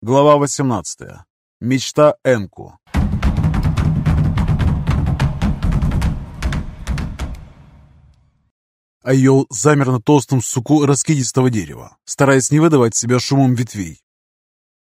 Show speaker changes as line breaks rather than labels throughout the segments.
Глава 18. Мечта Энку. Айол замер на толстом суку раскидистого дерева, стараясь не выдавать себя шумом ветвей.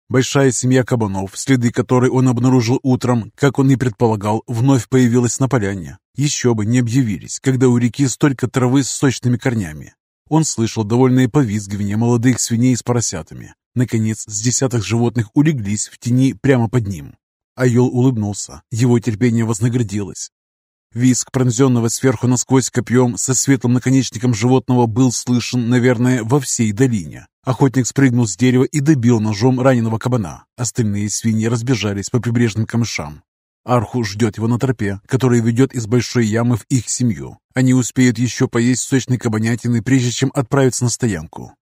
Большая семья кабанов, следы которой он обнаружил утром, как он и предполагал, вновь появилась на поляне. Еще бы не объявились, когда у реки столько травы с сочными корнями. Он слышал довольное повизгивание молодых свиней с поросятами. Наконец, с десятых животных улеглись в тени прямо под ним. Айол улыбнулся. Его терпение вознаградилось. Виск, пронзенного сверху насквозь копьем со светлым наконечником животного, был слышен, наверное, во всей долине. Охотник спрыгнул с дерева и добил ножом раненого кабана. Остальные свиньи разбежались по прибрежным камышам. Арху ждет его на тропе, которая ведет из большой ямы в их семью. Они успеют еще поесть сочной кабанятины, прежде чем отправиться на стоянку.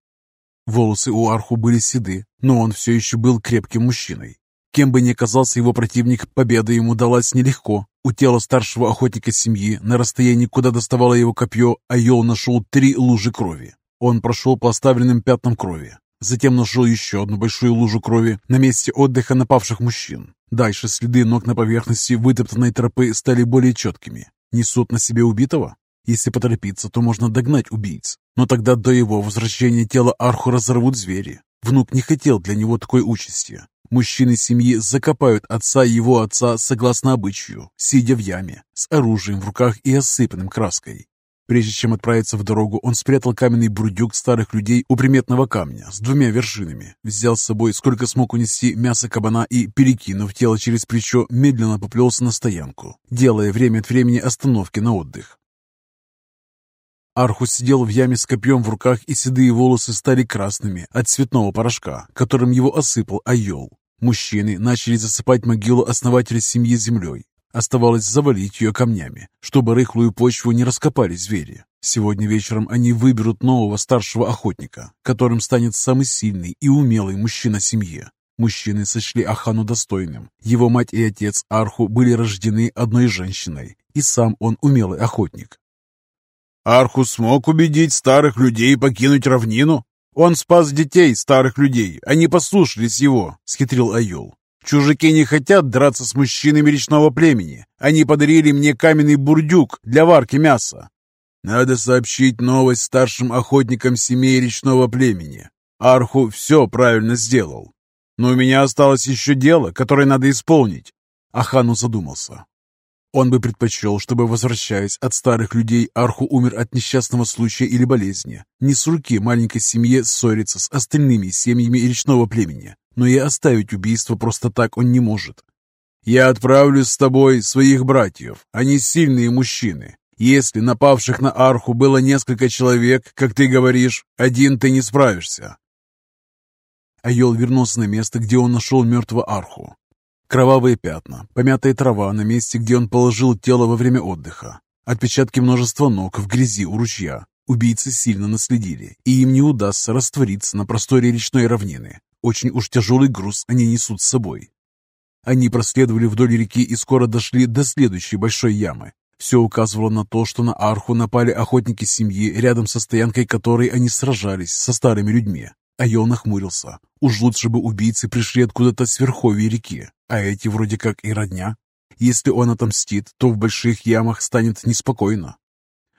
Волосы у Арху были седы, но он все еще был крепким мужчиной. Кем бы ни оказался его противник, победа ему далась нелегко. У тела старшего охотника семьи, на расстоянии, куда доставало его копье, Айол нашел три лужи крови. Он прошел по оставленным пятнам крови. Затем нашел еще одну большую лужу крови на месте отдыха напавших мужчин. Дальше следы ног на поверхности вытоптанной тропы стали более четкими. Несут на себе убитого? Если поторопиться, то можно догнать убийц. Но тогда до его возвращения тело Арху разорвут звери. Внук не хотел для него такой участи. Мужчины семьи закопают отца и его отца согласно обычаю, сидя в яме, с оружием в руках и осыпанным краской. Прежде чем отправиться в дорогу, он спрятал каменный бурдюк старых людей у приметного камня с двумя вершинами, взял с собой сколько смог унести мясо кабана и, перекинув тело через плечо, медленно поплелся на стоянку, делая время от времени остановки на отдых. Архус сидел в яме с копьем в руках, и седые волосы стали красными от цветного порошка, которым его осыпал Айол. Мужчины начали засыпать могилу основателя семьи землей, Оставалось завалить ее камнями, чтобы рыхлую почву не раскопали звери. Сегодня вечером они выберут нового старшего охотника, которым станет самый сильный и умелый мужчина семьи. Мужчины сочли Ахану достойным. Его мать и отец Арху были рождены одной женщиной, и сам он умелый охотник.
Арху смог убедить старых людей покинуть равнину? Он спас детей старых людей, они послушались его, схитрил Айол. Чужаки не хотят драться с мужчинами речного племени. Они подарили мне каменный бурдюк для варки мяса. Надо сообщить новость старшим охотникам семей речного племени. Арху все правильно сделал. Но у меня осталось еще дело, которое надо исполнить. Ахану задумался. Он бы предпочел, чтобы, возвращаясь от старых людей, Арху умер от несчастного случая или болезни. Не с руки маленькой семье ссориться с остальными семьями речного племени но и оставить убийство просто так он не может. Я отправлю с тобой своих братьев, они сильные мужчины. Если напавших на арху было несколько человек, как ты говоришь, один ты не справишься. Айол вернулся на место, где он нашел мертвого арху. Кровавые пятна, помятая трава на месте, где он положил тело во время отдыха, отпечатки множества ног в грязи у ручья. Убийцы сильно наследили, и им не удастся раствориться на просторе речной равнины. Очень уж тяжелый груз они несут с собой. Они проследовали вдоль реки и скоро дошли до следующей большой ямы. Все указывало на то, что на арху напали охотники семьи, рядом со стоянкой которой они сражались со старыми людьми. Айол нахмурился. Уж лучше бы убийцы пришли откуда-то с верховья реки, а эти вроде как и родня. Если он отомстит, то в больших ямах станет неспокойно.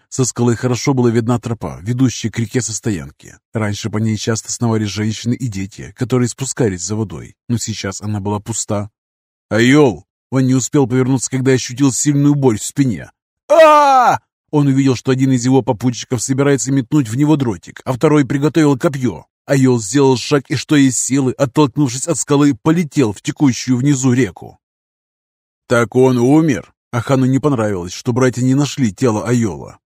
Со скалы хорошо была видна тропа, ведущая к реке со стоянки. Раньше по ней часто сновали женщины и дети, которые спускались за водой, но сейчас она была пуста. «Айол!» Он не успел повернуться, когда ощутил сильную боль в спине. а Он увидел, что один из его попутчиков собирается метнуть в него дротик, а второй приготовил копье. Айол сделал шаг и, что есть силы, оттолкнувшись от скалы, полетел в текущую внизу реку. «Так он умер?» Ахану не понравилось, что братья не нашли тело Айола.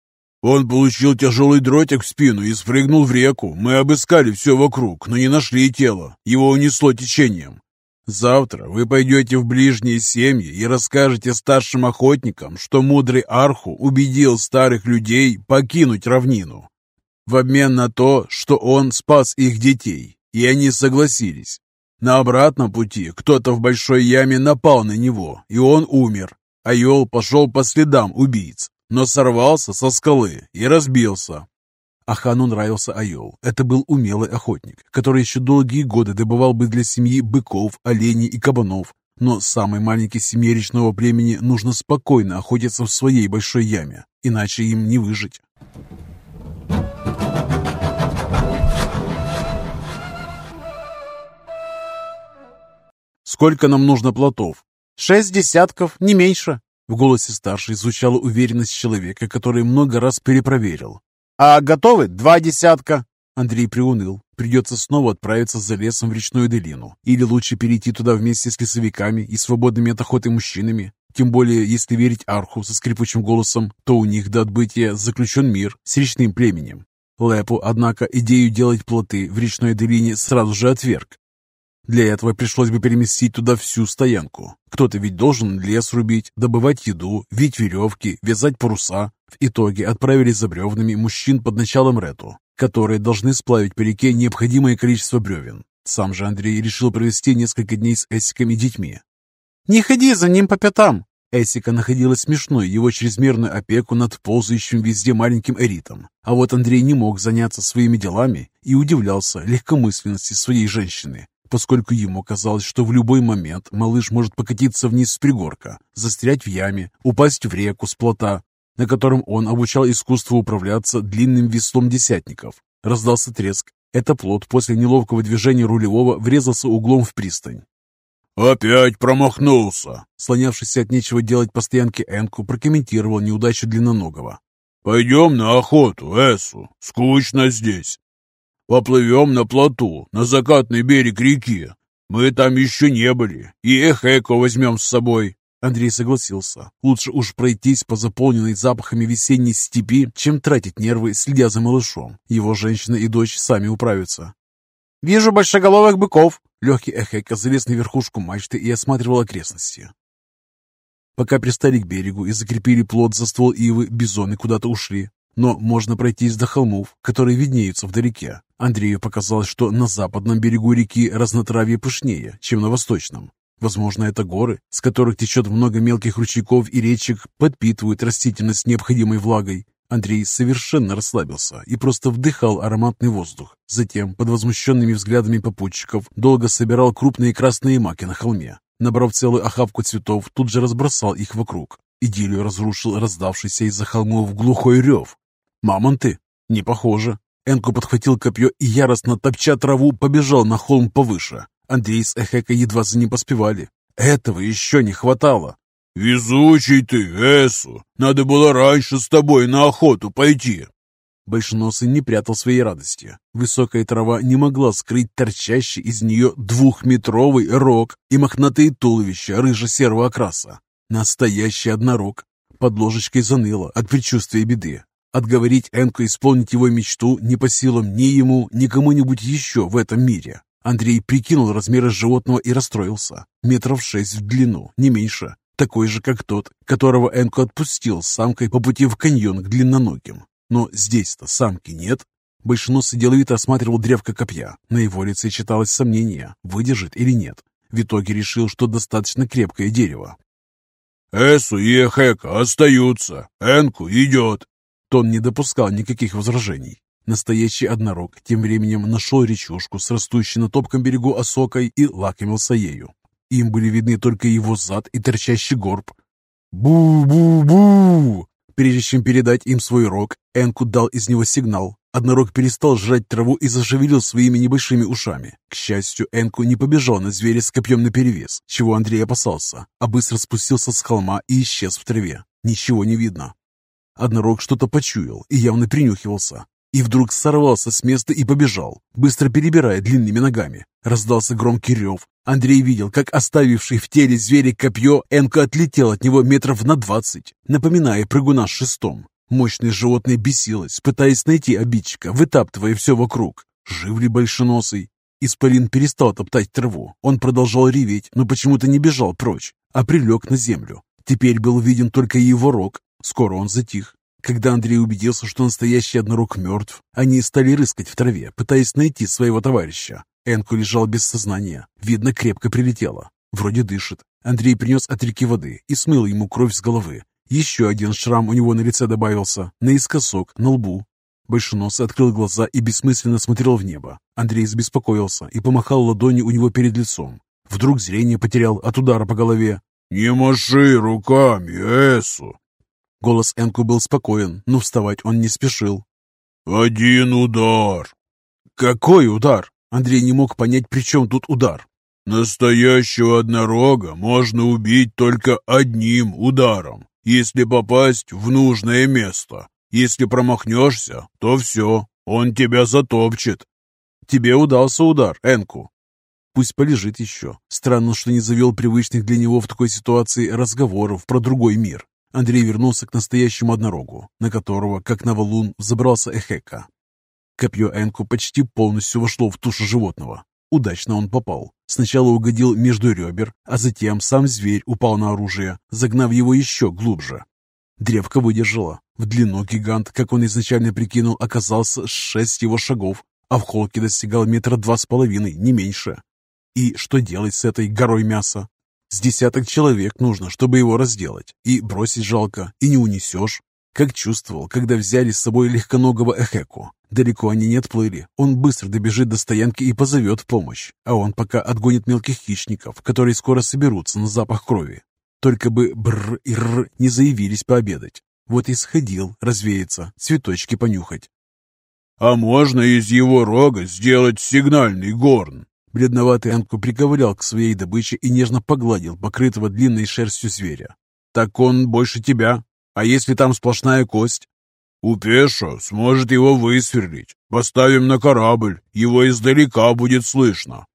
Он получил тяжелый дротик в спину и спрыгнул в реку. Мы обыскали все вокруг, но не нашли тело. Его унесло течением. Завтра вы пойдете в ближние семьи и расскажете старшим охотникам, что мудрый Арху убедил старых людей покинуть равнину. В обмен на то, что он спас их детей, и они согласились. На обратном пути кто-то в большой яме напал на него, и он умер. Айол пошел по следам убийц, но сорвался со скалы и разбился.
Ахану нравился Айол. Это был умелый охотник, который еще долгие годы добывал бы для семьи быков, оленей и кабанов. Но самой маленькой семье речного племени нужно спокойно охотиться в своей большой яме, иначе им не выжить. «Сколько нам нужно плотов?»
«Шесть десятков, не меньше».
В голосе старшей звучала уверенность человека, который много раз перепроверил.
«А готовы два десятка?»
Андрей приуныл. Придется снова отправиться за лесом в речную долину. Или лучше перейти туда вместе с лесовиками и свободными от охоты мужчинами. Тем более, если верить Арху со скрипучим голосом, то у них до отбытия заключен мир с речным племенем. Лепу, однако, идею делать плоты в речной долине сразу же отверг. Для этого пришлось бы переместить туда всю стоянку. Кто-то ведь должен лес рубить, добывать еду, вить веревки, вязать паруса. В итоге отправили за бревнами мужчин под началом Рету, которые должны сплавить по реке необходимое количество бревен. Сам же Андрей решил провести несколько дней с Эсиком и детьми.
«Не ходи за ним по пятам!»
Эсика находила смешной его чрезмерную опеку над ползающим везде маленьким эритом. А вот Андрей не мог заняться своими делами и удивлялся легкомысленности своей женщины, поскольку ему казалось, что в любой момент малыш может покатиться вниз с пригорка, застрять в яме, упасть в реку с плота, на котором он обучал искусству управляться длинным веслом десятников. Раздался треск. Это плот после неловкого движения рулевого врезался углом в пристань.
«Опять промахнулся!»
Слонявшийся от нечего делать по стоянке Энку прокомментировал неудачу длинноногого.
«Пойдем на охоту, Эсу. Скучно здесь. Поплывем на плоту, на закатный берег реки. Мы там еще не были. И Эхеко возьмем с собой».
Андрей согласился. Лучше уж пройтись по заполненной запахами весенней степи, чем тратить нервы, следя за малышом. Его женщина и дочь сами управятся.
«Вижу большеголовых быков!»
Легкий Эхека залез на верхушку мачты и осматривал окрестности. Пока пристали к берегу и закрепили плот за ствол ивы, бизоны куда-то ушли. Но можно пройтись до холмов, которые виднеются вдалеке. Андрею показалось, что на западном берегу реки разнотравье пышнее, чем на восточном. Возможно, это горы, с которых течет много мелких ручейков и речек, подпитывают растительность необходимой влагой. Андрей совершенно расслабился и просто вдыхал ароматный воздух. Затем, под возмущенными взглядами попутчиков, долго собирал крупные красные маки на холме. Набрав целую охапку цветов, тут же разбросал их вокруг. Идиллию разрушил раздавшийся из-за холмов глухой рев. «Мамонты? Не похоже. Энку подхватил копье и, яростно топча траву, побежал на холм повыше. Андрей с Эхека едва за ним поспевали. Этого еще не хватало.
«Везучий ты, Эсу! Надо было раньше с тобой на охоту пойти!»
Большеносый не прятал своей радости. Высокая трава не могла скрыть торчащий из нее двухметровый рог и мохнатые туловища рыжо-серого окраса. Настоящий однорог. Под ложечкой заныло от предчувствия беды. Отговорить Энку исполнить его мечту не по силам ни ему, ни кому-нибудь еще в этом мире. Андрей прикинул размеры животного и расстроился. Метров шесть в длину, не меньше. Такой же, как тот, которого Энку отпустил с самкой по пути в каньон к длинноногим. Но здесь-то самки нет. Большеносый деловито осматривал древко копья. На его лице читалось сомнение, выдержит или нет. В итоге решил, что достаточно крепкое дерево.
«Эсу и Эхека остаются. Энку идет.
Тон не допускал никаких возражений. Настоящий однорог тем временем нашел речушку с растущей на топком берегу осокой и лакомился ею. Им были видны только его зад и торчащий горб. «Бу-бу-бу!» Прежде чем передать им свой рог, Энку дал из него сигнал. Однорог перестал жрать траву и зашевелил своими небольшими ушами. К счастью, Энку не побежал на зверя с копьем наперевес, чего Андрей опасался, а быстро спустился с холма и исчез в траве. Ничего не видно. Однорог что-то почуял и явно принюхивался. И вдруг сорвался с места и побежал, быстро перебирая длинными ногами. Раздался громкий рев. Андрей видел, как оставивший в теле зверя копье, Энко отлетел от него метров на двадцать, напоминая прыгуна с шестом. Мощное животное бесилось, пытаясь найти обидчика, вытаптывая все вокруг. Жив ли большеносый? Исполин перестал топтать траву. Он продолжал реветь, но почему-то не бежал прочь, а прилег на землю. Теперь был виден только его рог, Скоро он затих. Когда Андрей убедился, что настоящий однорог мертв, они стали рыскать в траве, пытаясь найти своего товарища. Энку лежал без сознания. Видно, крепко прилетело. Вроде дышит. Андрей принес от реки воды и смыл ему кровь с головы. Еще один шрам у него на лице добавился, наискосок, на лбу. Большенос открыл глаза и бессмысленно смотрел в небо. Андрей забеспокоился и помахал ладонью у него перед лицом. Вдруг зрение потерял от удара по голове.
«Не маши руками, Эсу!»
Голос Энку был спокоен, но вставать он не спешил.
«Один удар!»
«Какой удар?» Андрей не мог понять, при чем тут удар.
«Настоящего однорога можно убить только одним ударом, если попасть в нужное место. Если промахнешься, то все, он тебя затопчет».
«Тебе удался удар, Энку». Пусть полежит еще. Странно, что не завел привычных для него в такой ситуации разговоров про другой мир. Андрей вернулся к настоящему однорогу, на которого, как на валун, взобрался Эхека. Копье Энку почти полностью вошло в тушу животного. Удачно он попал. Сначала угодил между ребер, а затем сам зверь упал на оружие, загнав его еще глубже. Древко выдержало. В длину гигант, как он изначально прикинул, оказался шесть его шагов, а в холке достигал метра два с половиной, не меньше. И что делать с этой горой мяса? С десяток человек нужно, чтобы его разделать. И бросить жалко, и не унесешь. Как чувствовал, когда взяли с собой легконогого Эхеку. Далеко они не отплыли. Он быстро добежит до стоянки и позовет помощь. А он пока отгонит мелких хищников, которые скоро соберутся на запах крови. Только бы бр и р не заявились пообедать. Вот и сходил развеяться, цветочки понюхать.
«А можно из его рога сделать сигнальный горн?»
Бледноватый Анку приковылял к своей добыче и нежно погладил покрытого длинной шерстью зверя. «Так он больше тебя. А если там сплошная кость?»
«У Пеша сможет его высверлить. Поставим на корабль, его издалека будет слышно».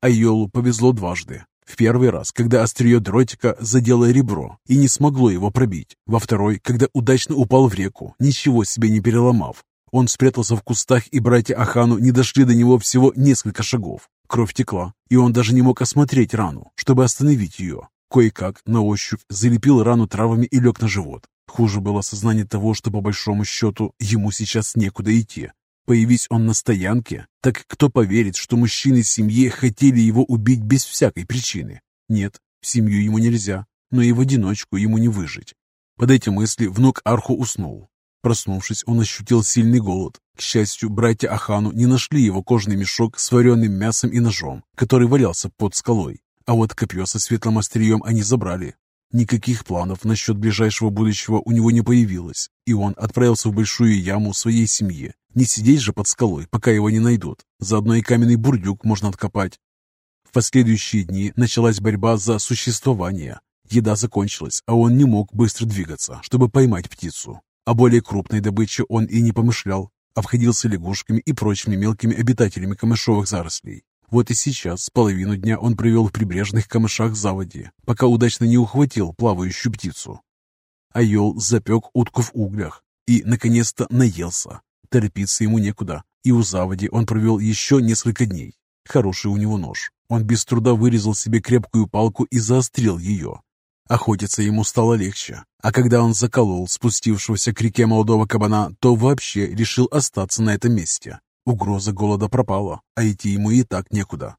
Айолу повезло дважды. В первый раз, когда острие дротика задело ребро и не смогло его пробить. Во второй, когда удачно упал в реку, ничего себе не переломав. Он спрятался в кустах, и братья Ахану не дошли до него всего несколько шагов. Кровь текла, и он даже не мог осмотреть рану, чтобы остановить ее. Кое-как, на ощупь, залепил рану травами и лег на живот. Хуже было осознание того, что по большому счету ему сейчас некуда идти. Появись он на стоянке, так кто поверит, что мужчины семьи хотели его убить без всякой причины? Нет, в семью ему нельзя, но и в одиночку ему не выжить. Под эти мысли внук Арху уснул. Проснувшись, он ощутил сильный голод. К счастью, братья Ахану не нашли его кожный мешок с вареным мясом и ножом, который валялся под скалой. А вот копье со светлым острием они забрали. Никаких планов насчет ближайшего будущего у него не появилось, и он отправился в большую яму своей семьи. Не сидеть же под скалой, пока его не найдут. Заодно и каменный бурдюк можно откопать. В последующие дни началась борьба за существование. Еда закончилась, а он не мог быстро двигаться, чтобы поймать птицу. О более крупной добыче он и не помышлял. Обходился лягушками и прочими мелкими обитателями камышовых зарослей. Вот и сейчас половину дня он провел в прибрежных камышах заводи, пока удачно не ухватил плавающую птицу. Айол запек утку в углях и, наконец-то, наелся. Торопиться ему некуда, и у заводи он провел еще несколько дней. Хороший у него нож. Он без труда вырезал себе крепкую палку и заострил ее. Охотиться ему стало легче, а когда он заколол спустившегося к реке молодого кабана, то вообще решил остаться на этом месте. Угроза голода пропала, а идти ему и так некуда.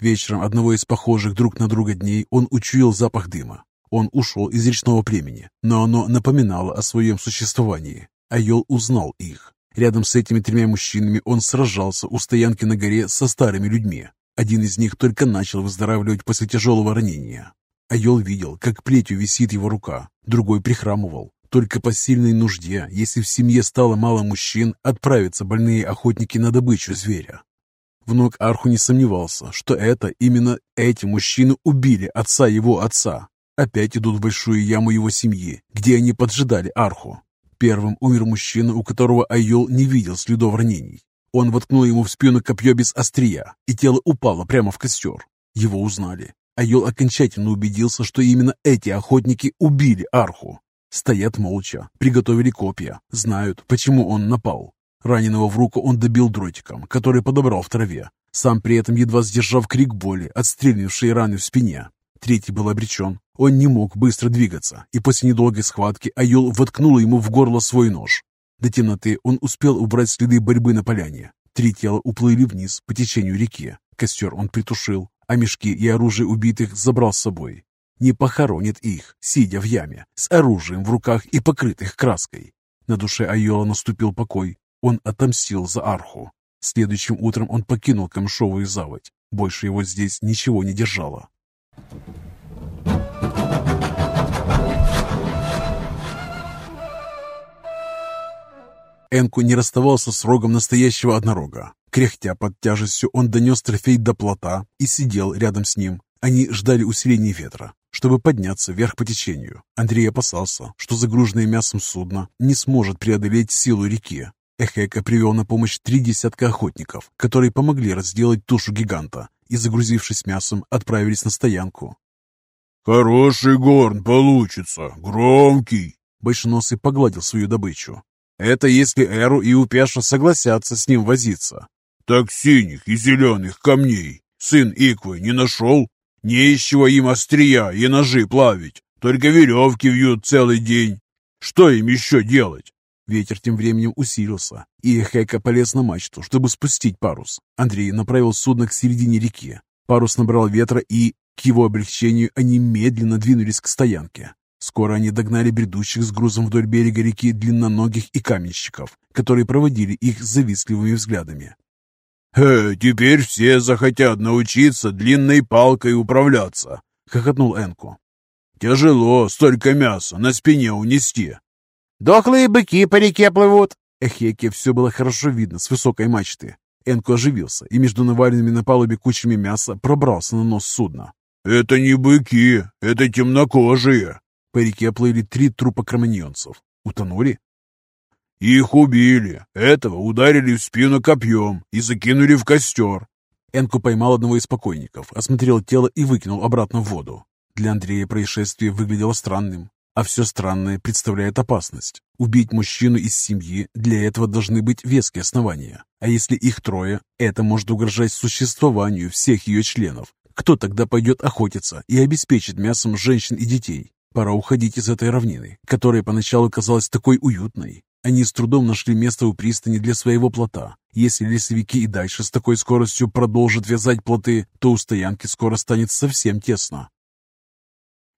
Вечером одного из похожих друг на друга дней он учуял запах дыма. Он ушел из речного племени, но оно напоминало о своем существовании. Айол узнал их. Рядом с этими тремя мужчинами он сражался у стоянки на горе со старыми людьми. Один из них только начал выздоравливать после тяжелого ранения. Айол видел, как плетью висит его рука, другой прихрамывал. Только по сильной нужде, если в семье стало мало мужчин, отправятся больные охотники на добычу зверя. Внук Арху не сомневался, что это именно эти мужчины убили отца его отца. Опять идут в большую яму его семьи, где они поджидали Арху. Первым умер мужчина, у которого Айол не видел следов ранений. Он воткнул ему в спину копье без острия, и тело упало прямо в костер. Его узнали. Айол окончательно убедился, что именно эти охотники убили Арху. Стоят молча, приготовили копья, знают, почему он напал. Раненого в руку он добил дротиком, который подобрал в траве, сам при этом едва сдержав крик боли, отстрельнувшей раны в спине. Третий был обречен. Он не мог быстро двигаться, и после недолгой схватки Айол воткнул ему в горло свой нож. До темноты он успел убрать следы борьбы на поляне. Три тела уплыли вниз по течению реки. Костер он притушил, а мешки и оружие убитых забрал с собой. не похоронит их, сидя в яме, с оружием в руках и покрытых краской. На душе Айола наступил покой. Он отомстил за Арху. Следующим утром он покинул камшовую заводь. Больше его здесь ничего не держало. Энку не расставался с рогом настоящего однорога. Кряхтя под тяжестью, он донес трофей до плота и сидел рядом с ним. Они ждали усиления ветра, чтобы подняться вверх по течению. Андрей опасался, что загруженное мясом судно не сможет преодолеть силу реки. Эхека привел на помощь три десятка охотников, которые помогли разделать тушу гиганта и, загрузившись мясом, отправились на стоянку.
«Хороший горн получится, громкий!»
Большеносый погладил свою добычу. Это если Эру и Упеша согласятся с ним возиться.
Так синих и зеленых камней сын Иквы не нашел? Не из чего им острия и ножи плавить, только веревки вьют целый день. Что им еще делать?
Ветер тем временем усилился, и Эхека полез на мачту, чтобы спустить парус. Андрей направил судно к середине реки. Парус набрал ветра, и, к его облегчению, они медленно двинулись к стоянке. Скоро они догнали бредущих с грузом вдоль берега реки длинноногих и каменщиков, которые проводили их завистливыми взглядами.
«Э, теперь все захотят научиться длинной палкой управляться», — хохотнул Энку. «Тяжело столько мяса на спине унести».
«Дохлые быки по реке плывут».
Эхеке все было хорошо видно с высокой мачты. Энку оживился и между наваленными на палубе кучами мяса пробрался на нос судна.
«Это не быки, это темнокожие»,
по реке плыли три трупа кроманьонцев. Утонули?
Их убили. Этого ударили в спину копьем и закинули в костер.
Энку поймал одного из покойников, осмотрел тело и выкинул обратно в воду. Для Андрея происшествие выглядело странным, а все странное представляет опасность. Убить мужчину из семьи для этого должны быть веские основания. А если их трое, это может угрожать существованию всех ее членов. Кто тогда пойдет охотиться и обеспечит мясом женщин и детей? Пора уходить из этой равнины, которая поначалу казалась такой уютной. Они с трудом нашли место у пристани для своего плота. Если лесовики и дальше с такой скоростью продолжат вязать плоты, то у стоянки скоро станет совсем тесно.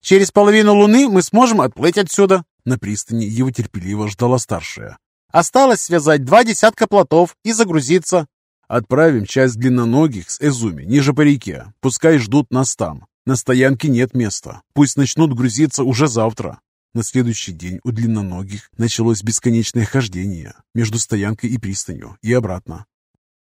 «Через половину луны мы сможем отплыть отсюда»,
на пристани его терпеливо ждала старшая.
«Осталось связать два десятка плотов и загрузиться».
«Отправим часть длинноногих с Эзуми ниже по реке. Пускай ждут нас там. На стоянке нет места. Пусть начнут грузиться уже завтра. На следующий день у длинноногих началось бесконечное хождение между стоянкой и пристанью и обратно.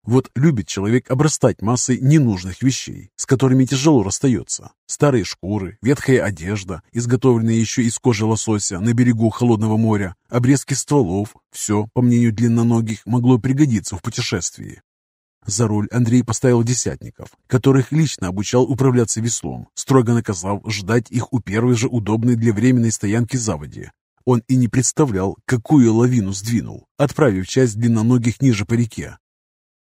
Вот любит человек обрастать массой ненужных вещей, с которыми тяжело расстается. Старые шкуры, ветхая одежда, изготовленная еще из кожи лосося на берегу холодного моря, обрезки стволов – все, по мнению длинноногих, могло пригодиться в путешествии. За руль Андрей поставил десятников, которых лично обучал управляться веслом, строго наказав ждать их у первой же удобной для временной стоянки заводи. Он и не представлял, какую лавину сдвинул, отправив часть длинноногих ниже по реке.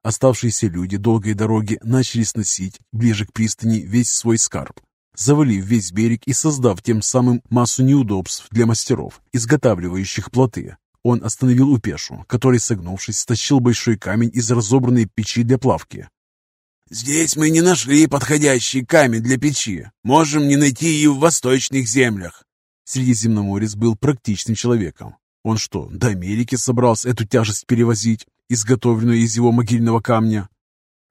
Оставшиеся люди долгой дороги начали сносить ближе к пристани весь свой скарб, завалив весь берег и создав тем самым массу неудобств для мастеров, изготавливающих плоты. Он остановил Упешу, который, согнувшись, стащил большой камень из разобранной печи для плавки.
«Здесь мы не нашли подходящий камень для печи. Можем не найти и в восточных землях».
Средиземноморец был практичным человеком. Он что, до Америки собрался эту тяжесть перевозить, изготовленную из его могильного камня?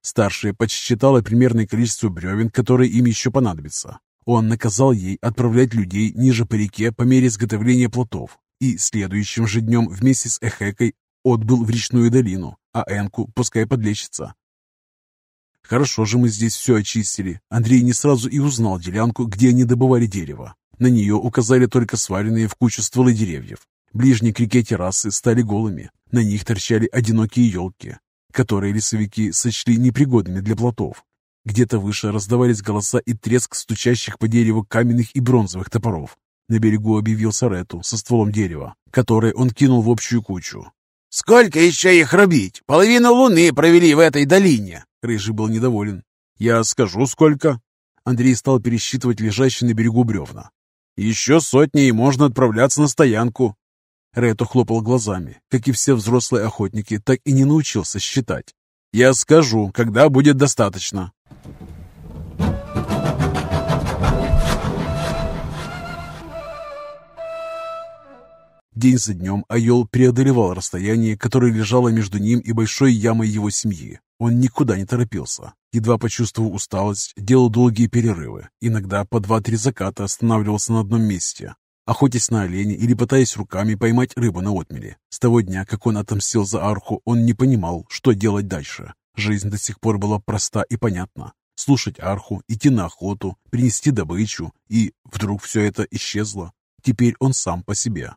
Старшая подсчитала примерное количество бревен, которые им еще понадобится. Он наказал ей отправлять людей ниже по реке по мере изготовления плотов, и следующим же днем вместе с Эхекой отбыл в речную долину, а Энку пускай подлечится. Хорошо же мы здесь все очистили. Андрей не сразу и узнал делянку, где они добывали дерево. На нее указали только сваренные в кучу стволы деревьев. Ближние к реке террасы стали голыми. На них торчали одинокие елки, которые лесовики сочли непригодными для плотов. Где-то выше раздавались голоса и треск стучащих по дереву каменных и бронзовых топоров. На берегу объявил Сарету со стволом дерева, которое он кинул в общую кучу.
«Сколько еще их рубить? Половину луны провели в этой долине!»
Рыжий был недоволен. «Я скажу, сколько?» Андрей стал пересчитывать лежащие на берегу бревна. «Еще сотни, и можно отправляться на стоянку». Рето хлопал глазами. Как и все взрослые охотники, так и не научился считать. «Я скажу, когда будет достаточно». День за днем Айол преодолевал расстояние, которое лежало между ним и большой ямой его семьи. Он никуда не торопился. Едва почувствовав усталость, делал долгие перерывы. Иногда по два-три заката останавливался на одном месте, охотясь на оленя или пытаясь руками поймать рыбу на отмеле. С того дня, как он отомстил за арху, он не понимал, что делать дальше. Жизнь до сих пор была проста и понятна. Слушать арху, идти на охоту, принести добычу, и вдруг все это исчезло. Теперь он сам по себе.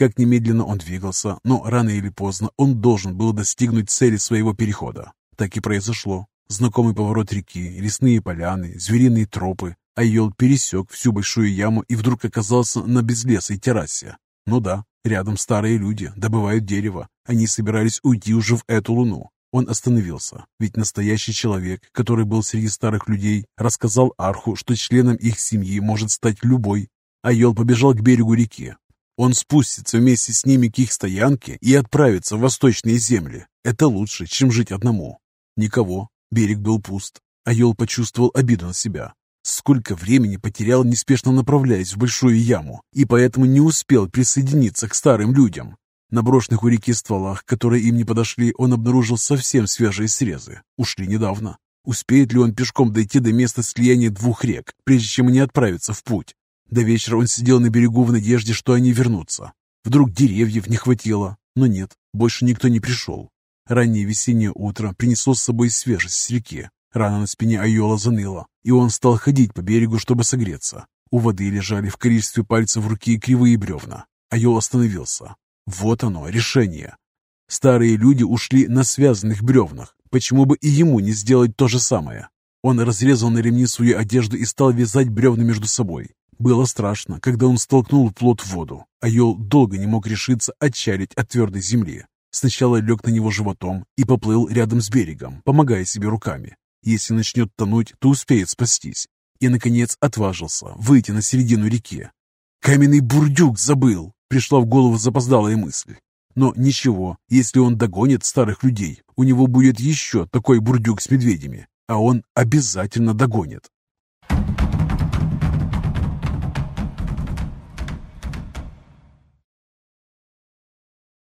Как немедленно он двигался, но рано или поздно он должен был достигнуть цели своего перехода. Так и произошло. Знакомый поворот реки, лесные поляны, звериные тропы. Айол пересек всю большую яму и вдруг оказался на безлесой террасе. Ну да, рядом старые люди, добывают дерево. Они собирались уйти уже в эту луну. Он остановился, ведь настоящий человек, который был среди старых людей, рассказал Арху, что членом их семьи может стать любой. Айол побежал к берегу реки, он спустится вместе с ними к их стоянке и отправится в восточные земли. Это лучше, чем жить одному. Никого. Берег был пуст. Айол почувствовал обиду на себя. Сколько времени потерял, неспешно направляясь в большую яму, и поэтому не успел присоединиться к старым людям. На брошенных у реки стволах, которые им не подошли, он обнаружил совсем свежие срезы. Ушли недавно. Успеет ли он пешком дойти до места слияния двух рек, прежде чем они отправятся в путь? До вечера он сидел на берегу в надежде, что они вернутся. Вдруг деревьев не хватило, но нет, больше никто не пришел. Раннее весеннее утро принесло с собой свежесть с реки. Рана на спине Айола заныла, и он стал ходить по берегу, чтобы согреться. У воды лежали в количестве пальцев руки кривые бревна. Айол остановился. Вот оно, решение. Старые люди ушли на связанных бревнах. Почему бы и ему не сделать то же самое? Он разрезал на ремни свою одежду и стал вязать бревна между собой. Было страшно, когда он столкнул плот в воду. Айол долго не мог решиться отчалить от твердой земли. Сначала лег на него животом и поплыл рядом с берегом, помогая себе руками. Если начнет тонуть, то успеет спастись. И, наконец, отважился выйти на середину реки. «Каменный бурдюк забыл!» — пришла в голову запоздалая мысль. Но ничего, если он догонит старых людей, у него будет еще такой бурдюк с медведями, а он обязательно догонит.